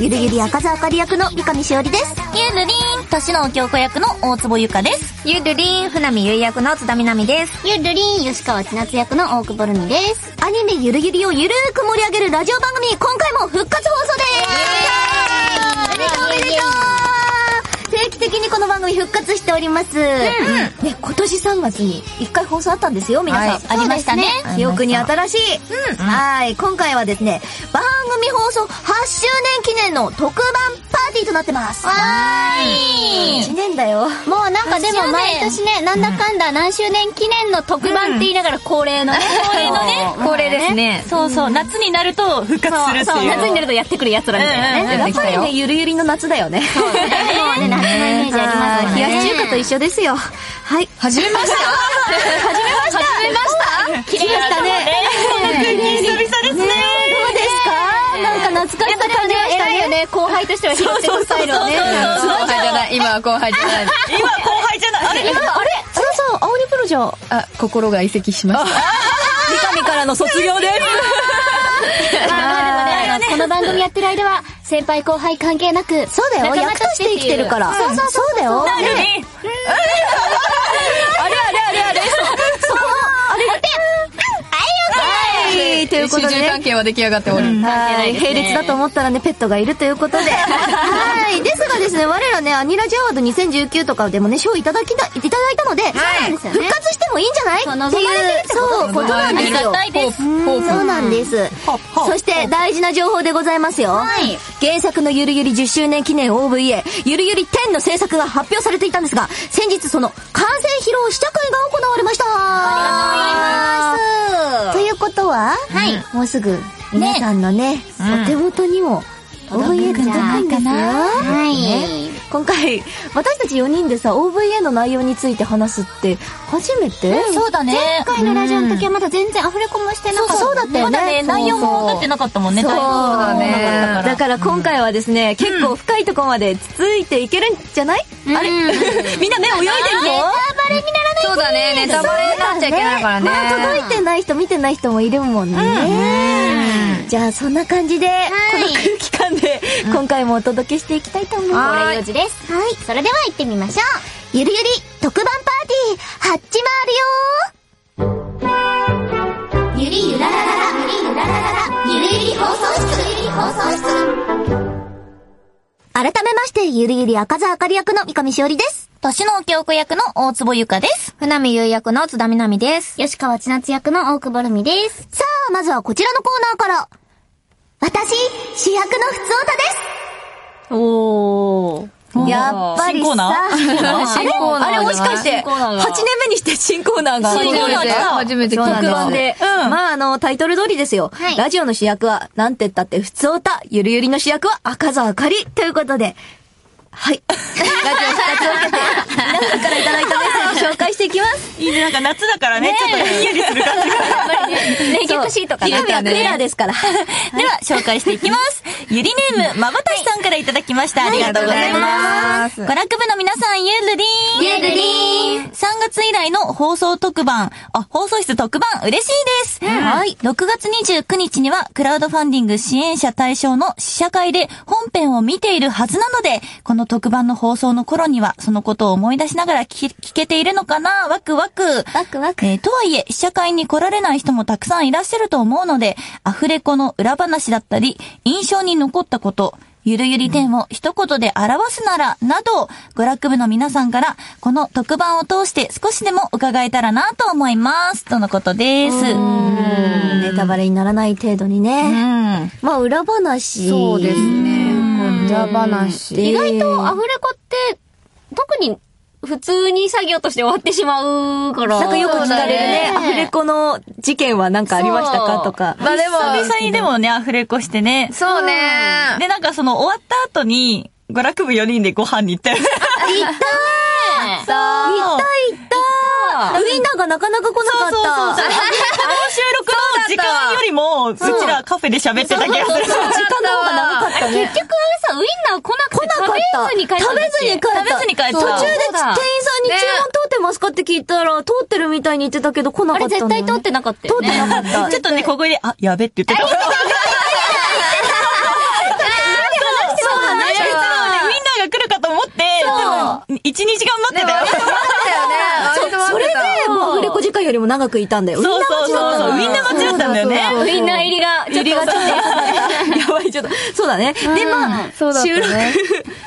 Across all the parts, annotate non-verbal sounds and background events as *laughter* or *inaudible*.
ゆるゆり赤座あかり役の三上しおりですゆるりん、年の京子役の大坪ゆかです。ゆるりん船見ゆい役の津田みなみです。ゆるりん吉川千夏役の大久保るみです。アニメゆるゆりをゆるーく盛り上げるラジオ番組今回も復活放送です。おめでとう。おめでとう。定期的にこの番組復活しております。ね、今年3月に1回放送あったんですよ、皆さん。はいありましたね。記憶に新しい。はい。今回はですね、番組放送8周年記念の特番パーティーとなってます。わーい。1年だよ。もうなんかでも毎年ね、なんだかんだ何周年記念の特番って言いながら恒例のね。恒例のね恒例ですね。そうそう、夏になると復活するっていう。夏になるとやってくる奴らみたいなね。やっぱりね、ゆるゆりの夏だよね。そうだね。もうね、夏のイメージありますね。冷やし中華と一緒ですよ。はい。始めました？始めました始めました？来ましたね。久々ですね。どうですかなんか懐かしさ感じましたね。偉いよね、後輩としては拾ってくスタイルをね。後輩じゃない今は後輩じゃない今後輩じゃない。あれあれ？津田さん、青鬼プロじゃ、あ心が移籍しました三上からの卒業です。この番組やってる間は、先輩後輩関係なく、そうだよ。役として生きてるから。そうそうそうだよ。なるねね。あれあれあれあれ。そこ、あれはい、ということでね関。係は出来上がっておりはい。並列だと思ったらね、ペットがいるということで。*laughs* はい。ですがですね、我らね、アニラジアワード2019とかでもね、賞いただきた、いただいたので、復活してもいいんじゃない？そうって望まれてるいう、そう、ことなんですよ。そうなんです。そして大事な情報でございますよ。はい原作のゆるゆり10周年記念 OVA、ゆるゆり10の制作が発表されていたんですが、先日その完成披露試写会が行われましたありがとうございますということは、はい、もうすぐ皆さんのね、お手元にも OVA 届くんですよ。はい。今回、私たち4人でさ、OVA の内容について話すって、初めて？そうだね。前回のラジオの時はまだ全然アフレコもしてなかった。そうだったよねまだね、内容も分かってなかったもんね。そう。だねだから今回はですね、結構深いところまでつついていけるんじゃない、あれ？*laughs* みんな目泳いでるぞ？そうだねネタバレになっちゃいけないからね。まあ届いてない人見てない人もいるもんね。じゃあそんな感じで、この空気感で今回もお届けしていきたいと思います。恒例行事です。はい。それでは行ってみましょう。ゆるゆり特番パーティー、はっちまるよゆりゆらららら、ゆりゆらららら、ゆるゆり放送室、ゆるゆり放送室。改めまして、ゆるゆり赤座あかり役の三上しおりです。年の京子役の大坪ゆかです。船見ゆい役の津田みなみです。吉川千夏役の大久保るみです。さあ、まずはこちらのコーナーから。私、主役のふつおたですおー。やっぱり新コーナさ、ーあれコーナーあれもしかして、新コーナーが8年目にして新コーナーが？新コーナー来た初めて聞いた特番で。うんまあ、あの、タイトル通りですよ。はいラジオの主役は、なんて言ったって、ふつおた。ゆるゆりの主役は、赤座あかり。ということで、はい。ラジオ復活を受けて、皆さんからいただいたメッい。いいね、なんか夏だからね、ちょっとひんやりする感じが。名曲シートかな。ひらめはクレラですから。では、紹介していきます。ゆりネーム、*laughs* まばたしさんからいただきました。ありがとうございます。娯楽部の皆さん、ゆるりーん。ゆるりーん。3月以来の放送特番、あ、放送室特番、嬉しいです。はい。6月29日には、クラウドファンディング支援者対象の試写会で本編を見ているはずなので、この特番の放送の頃には、そのことを思い出しながら聞聞けているのかな？ワクワク。ワクワク。えーとはいえ、試写会に来られない人もたくさんいらっしゃると思うので、アフレコの裏話だったり、印象に残ったこと、ゆるゆり点を一言で表すなら、など、娯楽部の皆さんから、この特番を通して少しでも伺えたらなと思います。とのことです。うん。ネタバレにならない程度にね。まあ、裏話。そうですね裏話で意外とアフレコって、特に普通に作業として終わってしまうから。なんかよく聞かれるね。アフレコの事件は何かありましたかとか。まあでも久々にでもね、アフレコしてね。そうねで、なんかその終わった後に、娯楽部4人でご飯に行ったよ。行った *laughs* 行った行ったウィンナーがなかなか来なかった。そうそうそう。あの収録の時間よりも、うちらカフェで喋ってた気がする。時間の方が長かったね。結局あれさ、ウインナー来なくて来なかった。食べずに帰った食べずに帰った。食べずに帰った途中で店員さんに注文通ってますかって聞いたら、通ってるみたいに言ってたけど来なあれかったんだよね絶対通ってなかったよね。通ってなかった。ちょっとね、小声で、あ、やべって言ってた。*laughs* そうだね。ウィンナーが来るかと思って、多分、1、2時間待ってたよ。そうそれで、もうアフレコ時間よりも長くいたんだよ。そうそうそう。ウィンナー待ちだったんだよね。ウインナー入りが、入りがちょっと、やばい、ちょっと。そうだね。で、まあ、収録。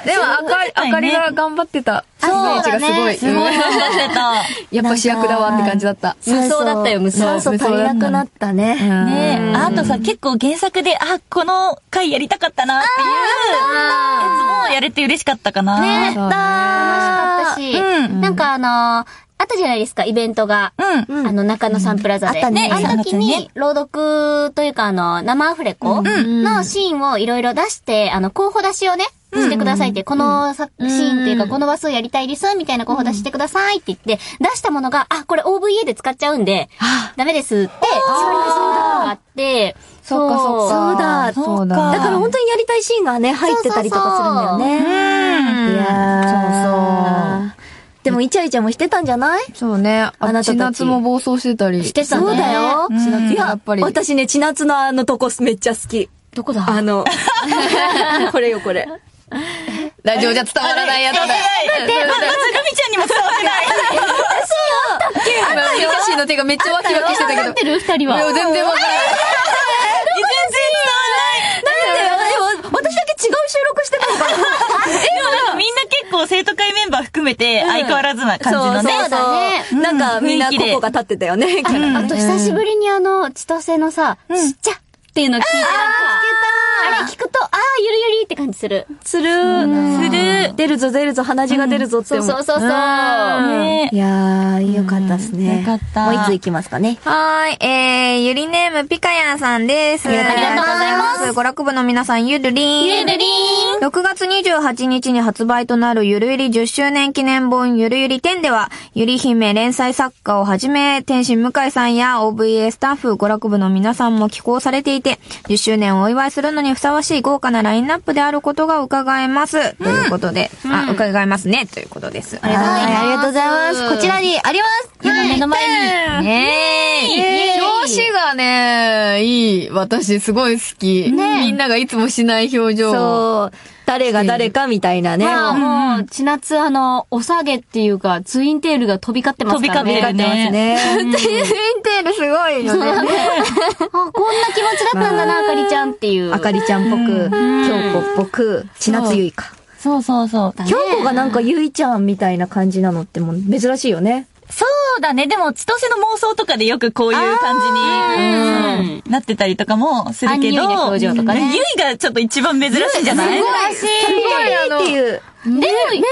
ね。*laughs* でも、あかり、あかりが頑張ってた。イメージがすごい。すごい頑張ってた。*laughs* やっぱ主役だわって感じだった。無双だったよ無双酸素足りなくなったね。ねえ、あとさ、結構原作で、あ、この回やりたかったなっていうやつもやれて嬉しかったかな。ねそうね楽しかったし、うんなんかあのーあったじゃないですか、イベントが。うん。あの、中野サンプラザで。あったね。あの時3月にに、朗読というか、あの、生アフレコのシーンをいろいろ出して、あの、候補出しをね、してくださいって、このさシーンっていうか、この話数やりたいです、みたいな候補出ししてくださいって言って、出したものが、あ、これ OVA で使っちゃうんで、ダメですって、縛り出すのがあって、そっかそっか。そうだ。そうだだから本当にやりたいシーンがね、入ってたりとかするんだよね。いやー。そうそう。でも、イチャイチャもしてたんじゃない？そうね。ああなたたち千夏も暴走してたり。してたねそうだよ。千夏いややっぱり。私ね、千夏のあのとこめっちゃ好き。どこだ？あの、*laughs* これよ、これ。ラジオじゃ伝わらないやつだ。で、まず、ルミちゃんにも伝わってない。今、ミカシーの手がめっちゃワキワキしてたけど。ってる？二人は。いや全然わからない。全然伝わらない。なんで、私だけ違う収録してたのかな？*laughs* でもなんかみんな結構生徒会メンバー含めて相変わらずな感じのね。そうだね。なんか、みんなここが立ってたよね、あと久しぶりにあの、千歳のさ、ちっちゃっていうの聞いてあれ聞くと、ああ、ゆるゆりって感じする。する。する。出るぞ出るぞ、鼻血が出るぞって思う。そうそうそうそう。ねいやー、よかったっすね。よかったもういつ行きますかね。はーい、えー、ゆりネームピカヤンさんです。ありがとうございますす。娯楽部の皆さん、ゆるりん。ゆるりーん。6月28日に発売となるゆるゆり10周年記念本ゆるゆり10では、ゆり姫連載作家をはじめ、天心向井さんや OVA スタッフ、娯楽部の皆さんも寄稿されていて、10周年をお祝いするのにふさわしい豪華なラインナップであることが伺えます。ということで、あ、伺えますね、ということです。ありがとうございます。ありがとうございます。こちらにあります。今目の前に。ねえ。表紙がね、いい。私すごい好き。みんながいつもしない表情。そう。誰が誰かみたいなね。まあもう、千夏あの、お下げっていうか、ツインテールが飛び交ってますからね。飛び交ってるねね。ツインテールすごいよね。*laughs* あ、こんな気持ちだったんだな、あかりちゃんっていう。あかりちゃんっぽく、京子っぽく、千夏ゆいか。そうそうそう。京子がなんかゆいちゃんみたいな感じなのってもう珍しいよね。そうだね。でも、千歳の妄想とかでよくこういう感じに、うんなってたりとかもするけど、ゆいがちょっと一番珍しいんじゃない？珍しい。っていう。でも、ゆいち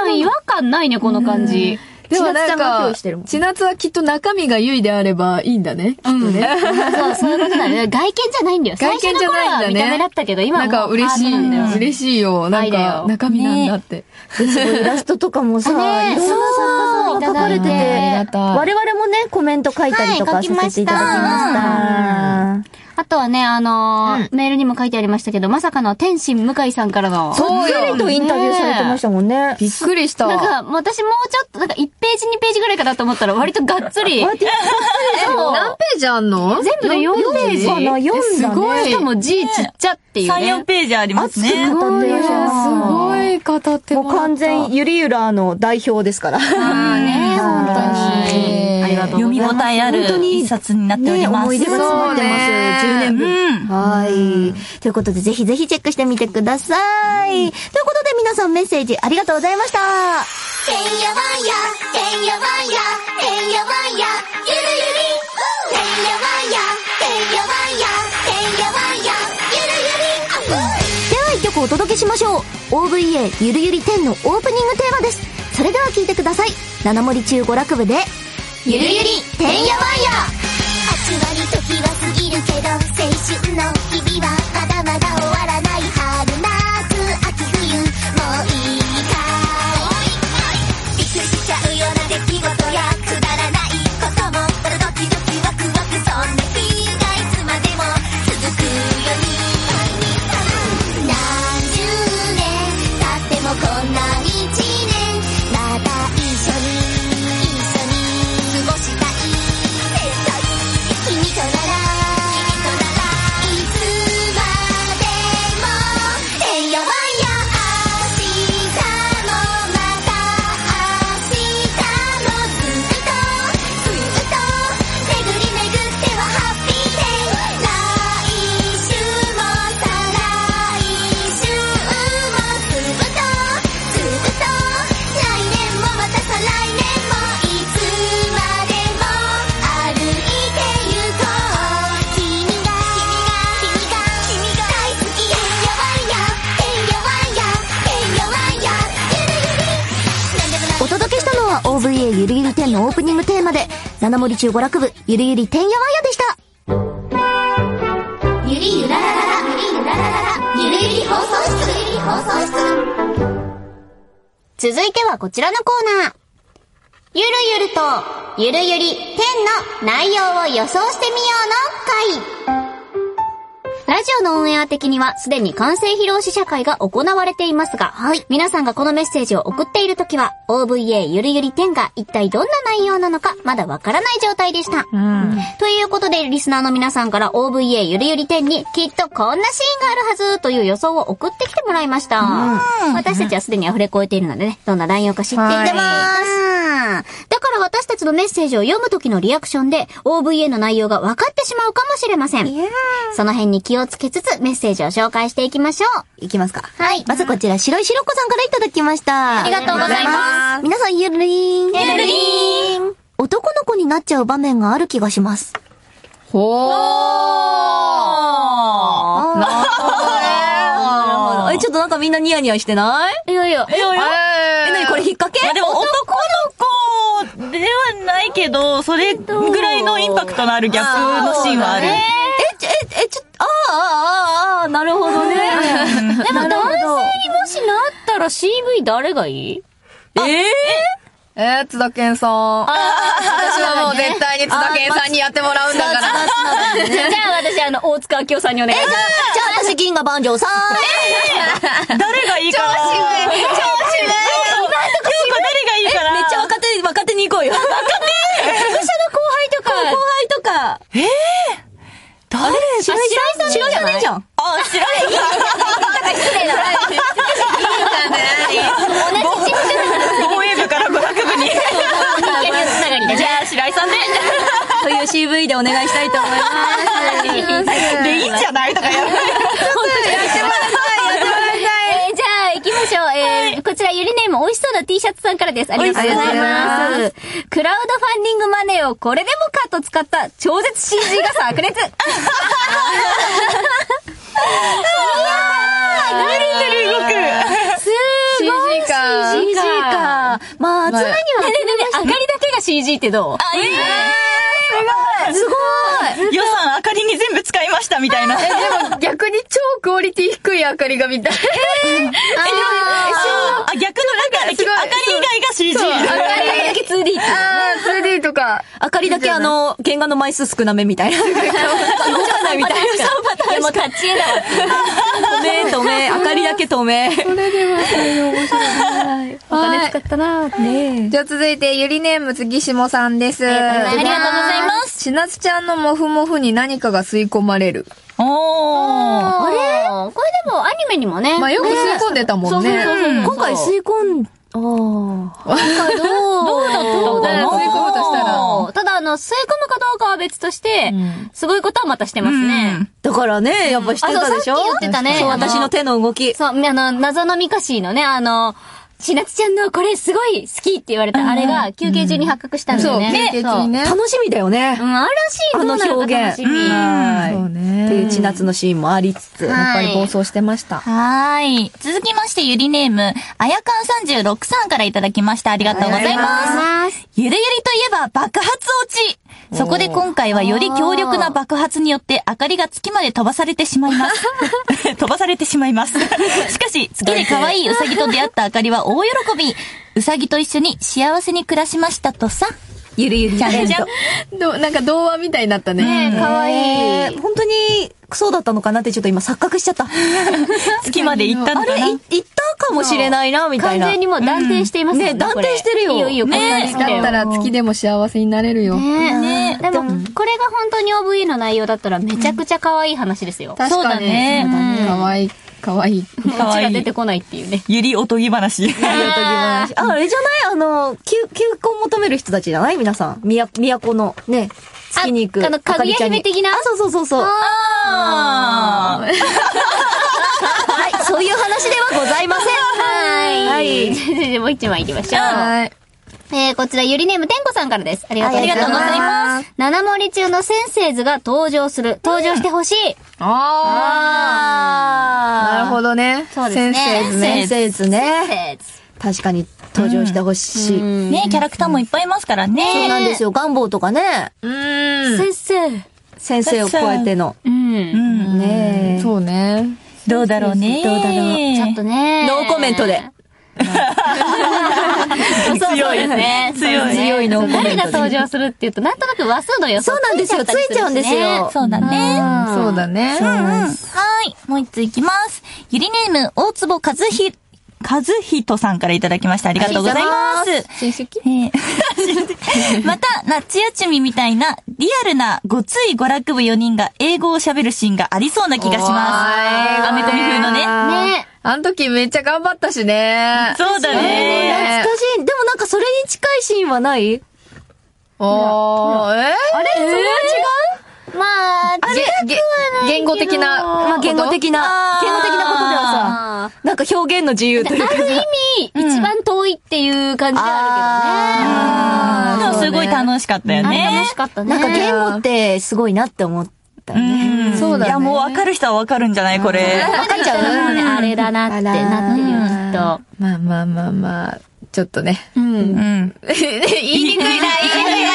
ゃん違和感ないね、この感じ。でもなん千夏ちゃんがか千夏はきっと中身がゆいであればいいんだね。きっとね。そう、そういうことだね。*laughs* 外見じゃないんだよ。外見じゃないんだね見た目だったけど、今はなんか嬉しい、嬉しいよ。なんか中身なんだって。イラストとかもさ、いろんな作家さんが書かれてて、我々もね、コメント書いたりとかはいさせていただきました。あとはね、あのーメールにも書いてありましたけど、まさかの天心向井さんからの。そうよとインタビューされてましたもんね。びっくりした。なんか、私もうちょっと、なんか1ページ2ページぐらいかなと思ったら、割とがっつり。割とそう何ページあんの？全部で4ページかな、読んだね。すごいしかも字ちっちゃっていう3、ね。4ページありますね。熱く語ってらっしゃいますすごい語ってもうもらった完全、ゆりゆらの代表ですから。あーね、本当に。読み応えある一冊になっておりね、ます。思い出が詰まってます。そうね10年分。うんはい。ということで、ぜひぜひチェックしてみてください。ということで、皆さんメッセージありがとうございました。てんやわんやてんやわんやてんやわんやゆるゆりてんやわんやてんやわんやてんやわんやゆるゆりあふでは一曲お届けしましょう。OVA ゆるゆり10のオープニングテーマです。それでは聴いてください。七森中娯楽部で、ゆるゆりてんやわんや。8割時は過ぎるけど青春の日々はまだまだ終わで、七森中娯楽部、ゆるゆり天やわんやでした。ゆりゆらららら、ゆりゆらららら、ゆるゆり放送室、ゆり放送室。続いてはこちらのコーナー。ゆるゆると、ゆるゆり天の内容を予想してみようの回。ラジオのオンエア的にはすでに完成披露試写会が行われていますが、はい。皆さんがこのメッセージを送っているときは、OVA ゆるゆり10が一体どんな内容なのかまだわからない状態でした。うん。ということで、リスナーの皆さんから OVA ゆるゆり10にきっとこんなシーンがあるはずという予想を送ってきてもらいました。私たちはすでに溢れ超えているのでね、どんな内容か知っていてます。だから私たちのメッセージを読む時のリアクションで OVA の内容が分かってしまうかもしれません。その辺に気をつけつつメッセージを紹介していきましょう。いきますか。はい。まずこちら、白い白子さんからいただきました。ありがとうございます。皆さん、ゆるりーん。ゆるりーん。男の子になっちゃう場面がある気がします。ほー。あなるほどね。え、ちょっとなんかみんなニヤニヤしてない？いやいや。いやいや。え、なにこれ引っ掛け？まあでも男の子ではないけど、それぐらいのインパクトのあるギャップのシーンはある。え、え、え、ちょ、あーあー、あーあー、なるほどね。でも男性にもしなったら CV 誰がいい？ええ？えー、津田健さん。私はもう絶対に津田健さんにやってもらうんだから。じゃあ私あの、大塚明夫さんにお願いします。じゃあ私、銀河万丈さん。誰がいいかな？超渋い。超渋い。今誰がいいかな？めっちゃ若手、若手に行こうよ。若手会社の後輩とか。後輩とか。誰白井さん白井さんでいいじゃん。あ、知らない。失礼な。防衛部から娯楽部に。じゃあ、白井さんで。という CV でお願いしたいと思います。で、いいんじゃないとかやる。え *laughs* ーじゃあ行きましょう。えーこちらゆりネーム美味しそうな T シャツさんからです。ありがとうございます。クラウドファンディングマネーをこれでもかと使った超絶 CG が炸裂。CG か。まあ、常には。ねねねあかりだけが CG ってどう？あ、いいすごい予算、明かりに全部使いましたみたいな。え、でも逆に超クオリティ低い明かりが見たい。あ、逆のなんか、明かり以外が CG。そうあかりだけ 2D って。あー、2D とか。あかりだけあの、原画の枚数少なめみたいな。動かないみたいな。でもタッチ絵だわ。*laughs* 透明、透明。あかりだけ透明。お金使ったなねじゃあ続いて、ゆりネーム杉下さんです。ありがとうございますます。しなつちゃんのモフモフに何かが吸い込まれる。おー。あれ？これでもアニメにもね。まあよく吸い込んでたもんね。そうそうそうそう今回吸い込ん、ああ。どう？だった？かな吸い込むとした？らただ、あの、吸い込むかどうかは別として、すごいことはまたしてますね。だからね、やっぱ知ってたでしょ？あそう言ってたねそう、私の手の動き。そう、あの、謎のミカシーのね、あの、しなつちゃんのこれすごい好きって言われた、あれが休憩中に発覚したんだよね。そう休憩中にねそう楽しみだよね。うん、あるらしい、あの表現。楽しみ。はい。そうねっていう千夏のシーンもありつつ。はいやっぱり暴走してました。はーい。続きまして、ゆりネーム、あやかん36さんからいただきました。ありがとうございます。ゆるゆりといえば爆発落ちそこで今回はより強力な爆発によって明かりが月まで飛ばされてしまいます。*laughs* 飛ばされてしまいます。しかし、月で可愛いうさぎと出会った明かりは大喜び。うさぎと一緒に幸せに暮らしましたとさ。ゆるゆる。ちゃんじゃんじゃんどなんか童話みたいになったね。ねかわいい。本当に、そうだったのかなってちょっと今錯覚しちゃった。*laughs* 月まで行ったのあれ、かない行ったかもしれないな、みたいな。完全にもう断定していますね断定してるよ。いいよいいよ、ねこんなにだったら月でも幸せになれるよ。ねねでも、これが本当に OVA の内容だったらめちゃくちゃ可愛い話ですよ。そうだね。そうだね。かわいい、かわいい。かわいい出て。こないっていうね。ゆりおとぎ話。ああ、あれじゃない？あの、休、休校を求める人たちじゃない？皆さん。みや、都の、ね、月に行く。ああのかぐや姫的な？あそうそうそうそう。あー *laughs* はい、そういう話ではございません。はい。はい *laughs* じゃあじゃあもう一枚行きましょう。はい。えー、こちらゆりネームてんこさんからです。ありがとうございます。ありがとうございます。七盛り中の先生図が登場する。登場してほしい。ああ。なるほどね。そうですね先生図ね。先生図ね。先生図確かに、登場してほしい。ね、キャラクターもいっぱいいますからね。そうなんですよ。ガンボウとかね。うん。先生。先生を超えての。うん。うん。ねえ。そうね。どうだろうね。どうだろうちょっとね。ノーコメントで。*laughs* 強いね。強い強いノーコメントで誰が登場するって言うと、なんとなく話数の予想そうなんですよ。ついちゃうんですよ。そうだね。そうだね。はい。もう一ついきます。ゆりネーム、大坪和ひ、和人さんからいただきました。ありがとうございます。親戚？えー *laughs* また、夏休みみたいな、リアルなごつい娯楽部4人が英語を喋るシーンがありそうな気がします。アメコミ風のね。ね。あの時めっちゃ頑張ったしね。そうだね。ね懐かしい。でもなんかそれに近いシーンはない？おー、え？あれ？それは違う？まあ、言語的な。まあ言語的な、言語的なことではさ、あなんか表現の自由というか。ある意味、一番遠いっていう感じであでもすごい楽しかったよね。楽し。かったね。なんか言語ってすごいなって思ったね。んそうだねいや、もう分かる人は分かるんじゃない？これ。わかっちゃう？あれだなってなってるよ、きっと。まあまあまあまあ、ちょっとね。うん。うん。*laughs* 言いにくいな、言いにくいな。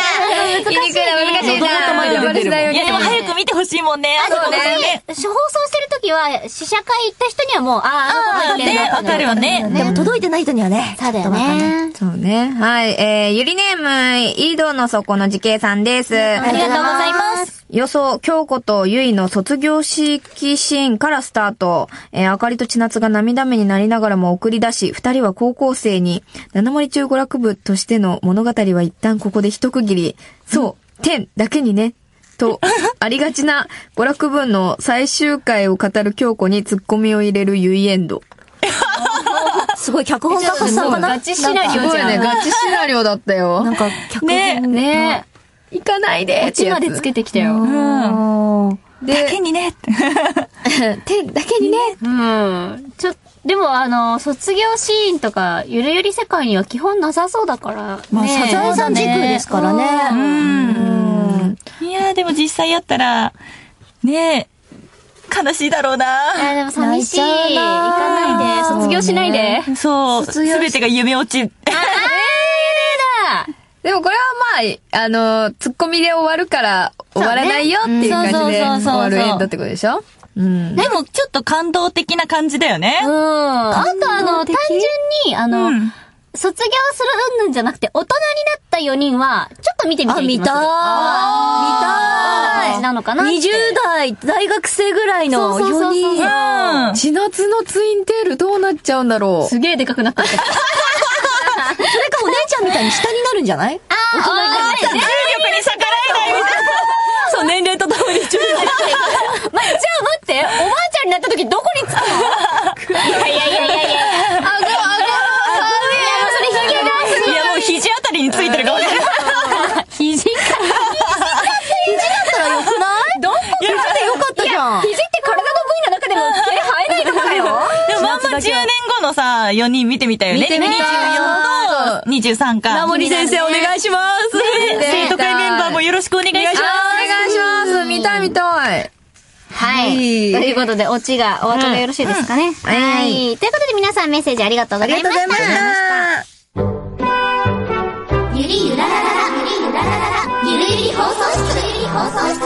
言いにくいな、難しいな。でいや、でも早く見てほしいもんね。あそうね放送してる時は、試写会行った人にはもう、ああ、あの子が言ってるなわかるよねでも届いてない人にはね。そうだよね。そうね。はい。えー、ゆりネーム、井戸の底の時系さんです。ありがとうございます。予想、京子とゆいの卒業式シーンからスタート。えー、あかりと千夏が涙目になりながらも送り出し、二人は高校生に、七森中娯楽部としての物語は一旦ここで一区切り。そう、天だけにね。と、*laughs* ありがちな娯楽部の最終回を語る京子にツッコミを入れるゆいエンド。*laughs* すごい脚本家さんかなガチシナリオすごいね、ガチシナリオだったよ。なんか脚本ねね行かないでオチまでつけてきたよ。うん。でだけにね。*laughs* 天だけにね。うん。ちょ、でもあの、卒業シーンとか、ゆるゆり世界には基本なさそうだから。まあ、ねサザエさん軸ですからね。うん。いや、でも実際やったら、ねえ、悲しいだろういな。や、でも寂しい。行かないで、卒業しないで。そう、すべてが夢落ち。でもこれはまあ、あの、ツッコミで終わるから終わらないよっていう感じでそうねうんそうそうそうそう終わるエンドってことでしょ？うん。でも、ちょっと感動的な感じだよね。うん。あとあの、単純に、あの、うん卒業する云々じゃなくて、大人になった4人は、ちょっと見てみてあ、見たい。見たい。感じなのかなって20代、大学生ぐらいのそうそうそうそう4人。うん。千夏のツインテールどうなっちゃうんだろう。すげえでかくなった。*laughs* それかお姉ちゃんみたいに下になるんじゃない？ああ、重力に逆らえないみたいそう、年齢とともに注意ま、じゃあ待って、おばあちゃんになった時どこにつくの？いやいやいやいやいや。あご、あご、いや、もうそれひげが。いや、もう肘あたりについてるかもしれない。肘か。ったらよくないどこでよかったじゃん。肘って体の部位の中でも毛生えないとこだよ。でもまんま10年後のさ、4人見てみたよね。見てみた24と23か。名森先生お願いします。生徒会メンバーもよろしくお願いします。お願いします。見たい見たい。はい。ということで、オチが、お後がよろしいですかね。はい。ということで皆さんメッセージありがとうございました。ゆりゆらららら、ゆりゆらららら、ゆるゆり放送室、ゆるゆり放送室。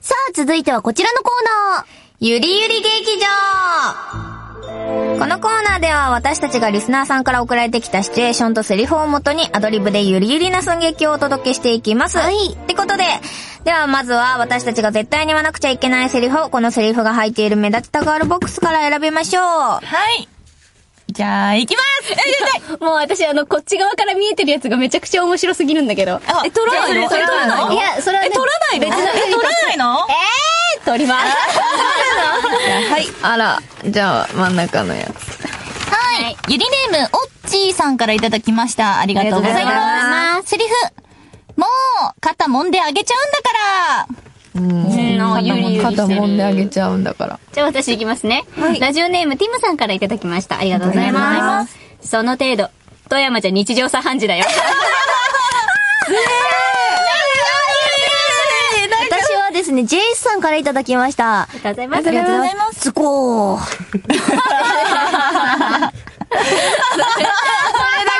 さあ、続いてはこちらのコーナー。ゆりゆり劇場このコーナーでは私たちがリスナーさんから送られてきたシチュエーションとセリフをもとにアドリブでゆりゆりな寸劇をお届けしていきます。はい。ってことで、ではまずは私たちが絶対に言わなくちゃいけないセリフをこのセリフが入っている目立ちたがあるボックスから選びましょう。はい。じゃあ、行きますもう私、あの、こっち側から見えてるやつがめちゃくちゃ面白すぎるんだけど。え、取らないの？それ取らないの？いや、それはね、取らないの？え、取らないの？撮ります。はい。あら、じゃあ真ん中のやつ。はい。ゆりネーム、おっちーさんからいただきました。ありがとうございありがとうございます。セリフ。もう、肩揉んであげちゃうんだから。うん、のゆりゆり肩揉んであげちゃうんだから。じゃあ私いきますね。ラジオネームティムさんからいただきました。ありがとうございます。その程度、富山じゃ日常茶飯事だよ。私はですね、ジェイスさんからいただきました。ありがとうございます。ありがとうございます。ズコー。*laughs* それだ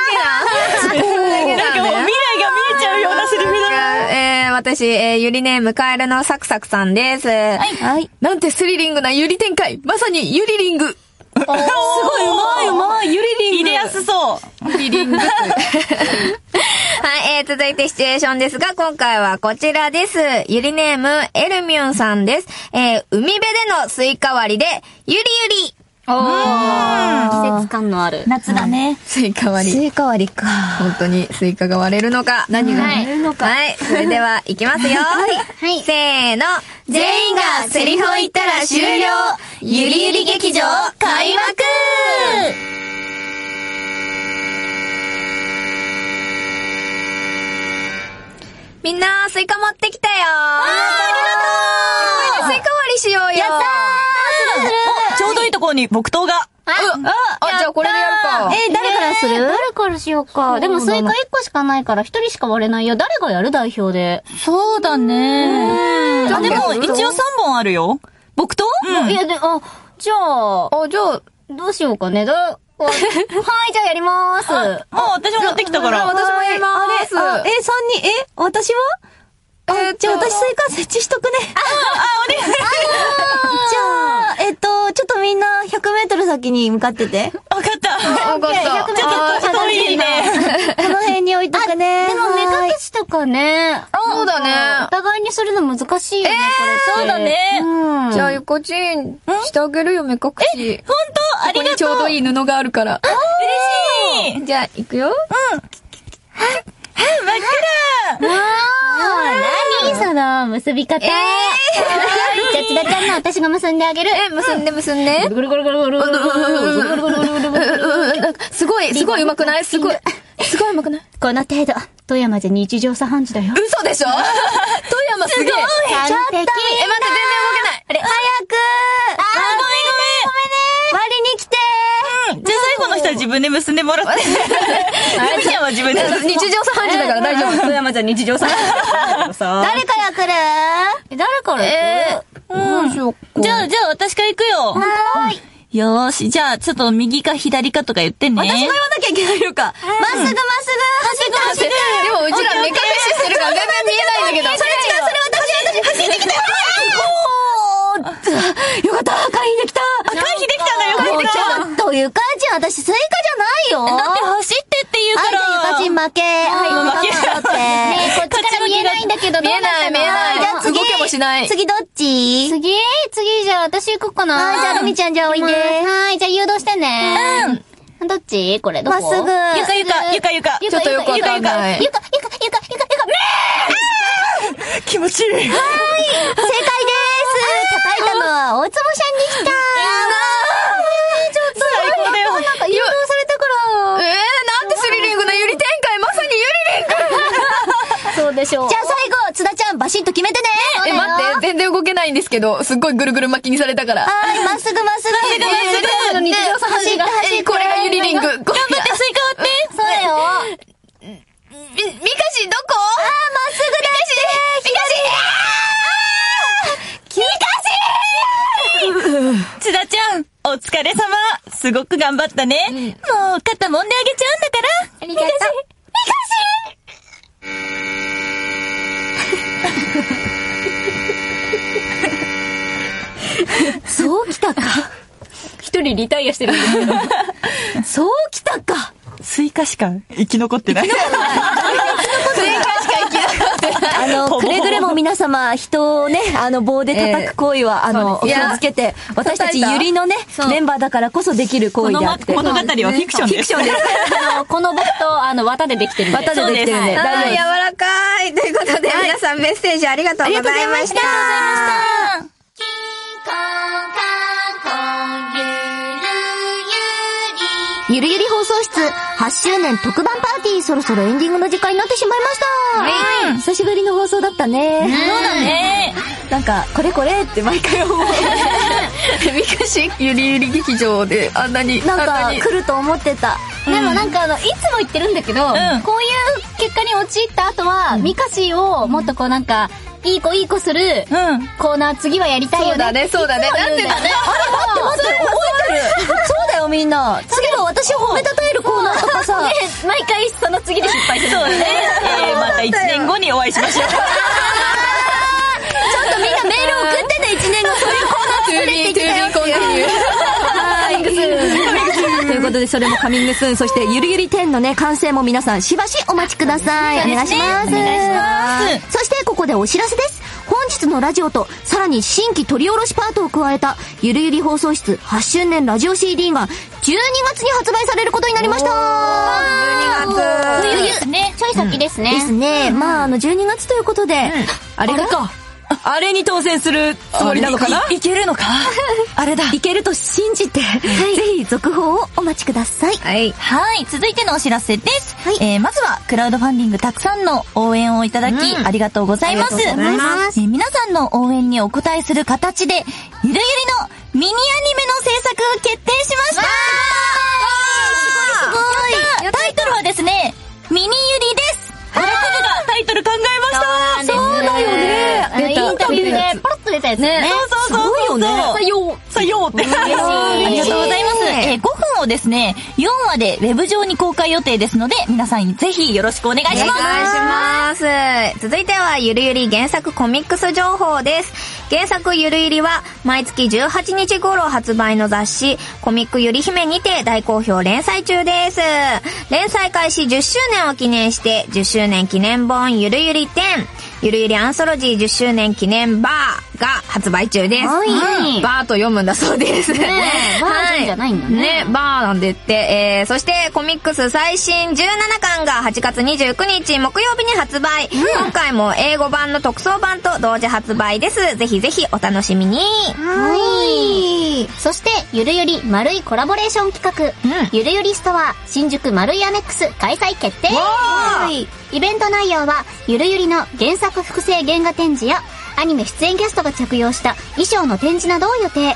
けな。それだけなんだよなんかもう未来が見えちゃうようなセリフだ。えー、私、えー、ゆりネームカエルのサクサクさんです。はい。はい。なんてスリリングなゆり展開まさにゆりリングすごいうまいうまい。ゆりりん。入れやすそう。ゆりリングはい、えー、続いてシチュエーションですが、今回はこちらです。ゆりネーム、エルミュンさんです。えー、海辺でのスイカ割りで、ゆりゆり季節感のある。夏だね。スイカ割り。スイカ割りか。本当にスイカが割れるのか？何が？割れるのか。はい、それでは、いきますよ。*laughs* はい。せーの。全員がセリフを言ったら終了ゆりゆり劇場開幕みんな、スイカ持ってきたよありがとうスイカ割りしようよやったおちょうどいいところに木刀が。ああ、じゃあこれでやるか。えー、誰からする？誰からしようか。でもスイカ1個しかないから1人しか割れないよ。誰がやる代表で。そうだね。あ、でも一応3本あるよ。木刀？うん。いや、で、あ、じゃあ、あ、じゃあ、どうしようかね。ど、はい、じゃあやりまーす。あ、私も持ってきたから。私もやります。あれ、え、三人、え、私は？あ、えーとじゃあ私スイカ設置しとくね。あ、あ、お願い。じゃあ、えっと、ちょっとみんな100メートル先に向かってて。わかった。わかった。ちょっと遠いね。この辺に置いとくね。でも目隠しとかね。そうだねお互いにするの難しいよね、これって。そうだね。うん。じゃあ、ゆこちん、してあげるよ、目隠し。ほんとありがとう。ここにちょうどいい布があるから。嬉しい。じゃあ、いくよ。真っ暗あー、何その、結び方。じゃあ、ちだちゃんの私が結んであげる。え、結んで結んで。ぐるぐるぐるぐるぐるぐるぐるぐるすごい、すごい上手くないすごい。すごい上手くないこの程度。富山じゃ日常茶飯事だよ。嘘でしょ富山すげえ。完璧。え、待って、全然動けない。あれ、早くあー、ごめんごめん。割りに来てうん。じゃあ最後の人は自分で結んでもらって。ゆみちゃんは自分で。*laughs* 日常茶飯事だから大丈夫。富山じゃ日常茶飯事。誰から来る？誰からえー、どうしようか。じゃあ、じゃあ私から行くよ。よーし。じゃあ、ちょっと右か左かとか言ってね。私が言わなきゃいけないのか。まっすぐまっすぐ、走って走って。でも、うちら目隠ししてるから全然見えないんだけど。*laughs* それ違う、それ私、私、走ってきたよおーよかった、回避できた回避できたんだよ、よかった。ちょっと、ゆかちん、私、スイカじゃないよだって走ってって言うかはい、じゃあ、ゆら。かちん負け。はい、負け頑張って。ねえ、こっちから見えないんだけど、見えない、見えない。じゃあ次動けもしない。次どっち？次次じゃあ私行こっかな。はい、じゃあ、ルミちゃん、じゃあ、おいで。はい、じゃあ誘導してね。うん。どっち？これ、どこ？まっすぐ。ゆかゆか、ゆかゆか。ちょっとよくわかんない。ゆか、ゆか、ゆか、ゆか、ゆか、気持ちいい。正解です叩いたのは、大坪さんでしたちょっと、最高だよ。なんか誘導されたから。えー、なんてスリリングなゆり展開まさにゆりリングそうでしょう。じゃあ最後、津田ちゃん、バシッと決めてねえ、待って、全然動けないんですけど、すっごいぐるぐる巻きにされたから。はい、まっすぐまっすぐ。まっすぐまっすぐ。日常茶飯事がこれがゆりリング。頑張って、スイカ割って。そうだよ。み、みかし、どこ？あー、まっすぐだって津田ちゃん、お疲れ様。すごく頑張ったね。もう、肩揉んであげちゃうんだから。ありがとう。そうきたか。一人リタイアしてるんですけど。そうきたか。スイカしか生き残ってない。あの、ほぼほぼくれぐれも皆様、人をね、あの、棒で叩く行為は、あの、お気をつけて、私たちゆりのね、メンバーだからこそできる行為であって。物語はフィクションです。フィクションです。あの、この木刀、あの、綿でできてるんで。綿でできてるんで。柔らかい。ということで、皆さんメッセージありがとうございました。ありがとうございましたゆるゆり放送室8周年特番パーティーそろそろエンディングの時間になってしまいました。はい。久しぶりの放送だったね。そうだね。なんか、これこれって毎回思う。みかしゆりゆり劇場であんなに、なんか来ると思ってた。でもなんかあの、いつも言ってるんだけど、こういう結果に陥った後は、ミカシをもっとこうなんか、いい子いい子するうん。コーナー次はやりたいよね。そうだね、そうだね。なんて言うんだね。待って待って、覚えてる。そうだよ、みんな。次は私を褒めたたえるコーナーとかさ。ね、毎回その次で失敗する。そうね。えー、また1年後にお会いしましょう。*laughs* ちょっとみんなメール送ってね、1年後そういうコーナー作れって言ってたよっていう。はい。ということで、それもカミングスーン、そしてゆるゆり10のね、完成も皆さんしばしお待ちください。お願いします。お願いしますそして、ここでお知らせです。本日のラジオと、さらに新規取り下ろしパートを加えた、ゆるゆり放送室8周年ラジオ CD が、12月に発売されることになりました12月冬ね。ちょい先ですね。ですね。まあ、あの、12月ということで、あれか。あれに当選するつもりなのかな？いいけるのか？*laughs* あれだ。いけると信じて、ぜひ続報をお待ちください。はい。はい。続いてのお知らせです。はいえー、まずは、クラウドファンディングたくさんの応援をいただき、うんありがとうございます。ありがとうございますえー皆さんの応援にお答えする形で、ゆるゆりのミニアニメの制作が決定しましたすごいタイトルはですね、ミニゆりですこれがタイトル考え。インタビューでポロッと出たやつね。ねそうそうそうそう。すごいよねさよう。さようって。ありがとうございます。えー、5分をですね、4話でウェブ上に公開予定ですので、皆さんぜひよろしくお願いしお願いします。ます。続いては、ゆるゆり原作コミックス情報です。原作ゆるゆりは、毎月18日頃発売の雑誌、コミックゆり姫にて大好評連載中です。連載開始10周年を記念して、10周年記念本ゆるゆり10、ゆるゆりアンソロジー10周年記念バー。が発売中です。はいバーと読むんだそうです。ねえ *laughs* バーじゃないんだねね、バーなんでって、えー、そしてコミックス最新17巻が8月29日木曜日に発売。今回も英語版の特装版と同時発売です。ぜひぜひお楽しみに。はい。そして、ゆるゆり丸いコラボレーション企画、うんゆるゆりストア新宿丸いアネックス開催決定ーイベント内容は、ゆるゆりの原作複製原画展示や、アニメ出演キャストが着用した衣装の展示などを予定。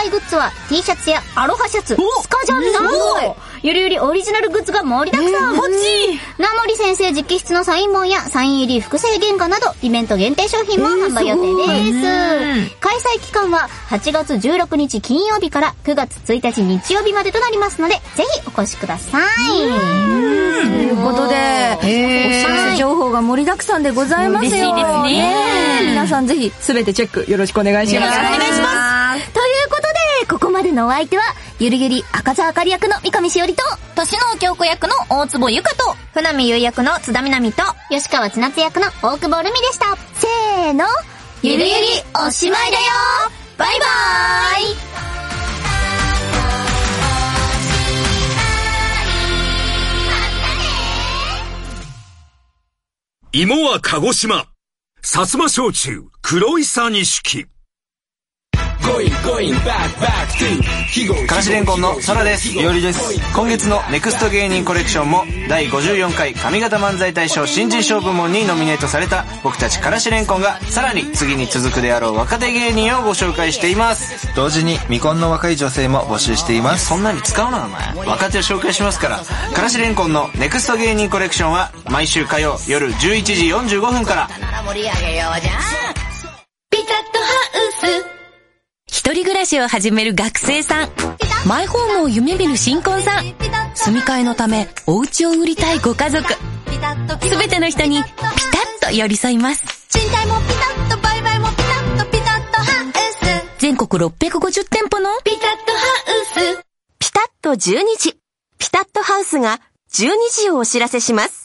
売グッズは T シャツやアロハシャツ、スカジャンなど、ゆるゆりオリジナルグッズが盛りだくさん。こっちナモリ先生直筆のサイン本やサイン入り複製原画など、イベント限定商品も販売予定です。開催期間は8月16日金曜日から9月1日日曜日までとなりますので、ぜひお越しください。ということで、お知らせ情報が盛りだくさんでございますよ。嬉しいですねえ皆さんぜひ、すべてチェックよろしくお願いします。お願いしますこ、こまでのお相手は、ゆるゆり赤座あかり役の三上しおりと、年の京子役の大坪ゆかと、船見優役の津田みなみと、吉川千夏役の大久保ルミでした。せーの、ゆるゆりおしまいだよバイバーイ芋は鹿児島。薩摩焼酎、黒いさ錦。からしれんこんの空です。いおりです。今月のネクスト芸人コレクションも第54回上方漫才大賞新人賞部門にノミネートされた僕たちからしれんこんがさらに次に続くであろう若手芸人をご紹介しています。同時に未婚の若い女性も募集していますそんなに使うなお前。若手を紹介しますから。からしれんこんのネクスト芸人コレクションは毎週火曜夜11時45分から。一人暮らしを始める学生さん。マイホームを夢見る新婚さん。住み替えのため、お家を売りたいご家族。すべての人に、ピタッと寄り添います。全国650店舗の、ピタッとハウス。ピタッと12時。ピタッとハウスが12時をお知らせします。